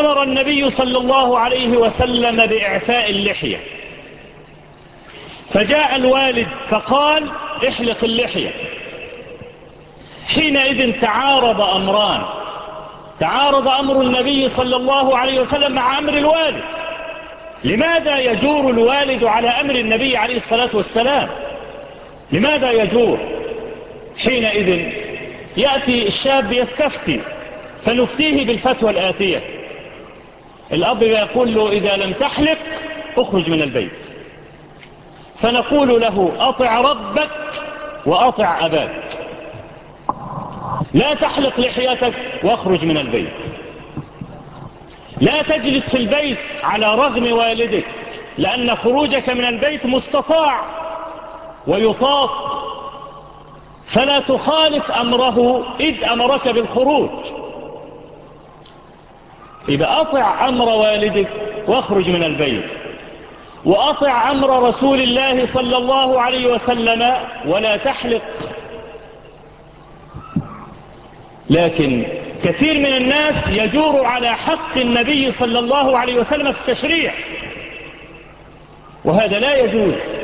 أمر النبي صلى الله عليه وسلم بإعفاء اللحية. فجاء الوالد فقال احلق اللحية. حينئذ تعارض أمران. تعارض أمر النبي صلى الله عليه وسلم مع أمر الوالد. لماذا يجور الوالد على أمر النبي عليه الصلاة والسلام؟ لماذا يجور؟ حينئذ يأتي الشاب يستفتي فنفتيه بالفتوى الآتية. الأب يقول له إذا لم تحلق اخرج من البيت. فنقول له أطع ربك وأطع أباك. لا تحلق لحيتك واخرج من البيت. لا تجلس في البيت على رغم والدك لأن خروجك من البيت مستطاع ويطاق. فلا تخالف أمره إذ أمرك بالخروج. إذا أطع أمر والدك واخرج من البيت. وأطع أمر رسول الله صلى الله عليه وسلم ولا تحلق. لكن كثير من الناس يجور على حق النبي صلى الله عليه وسلم في التشريع. وهذا لا يجوز.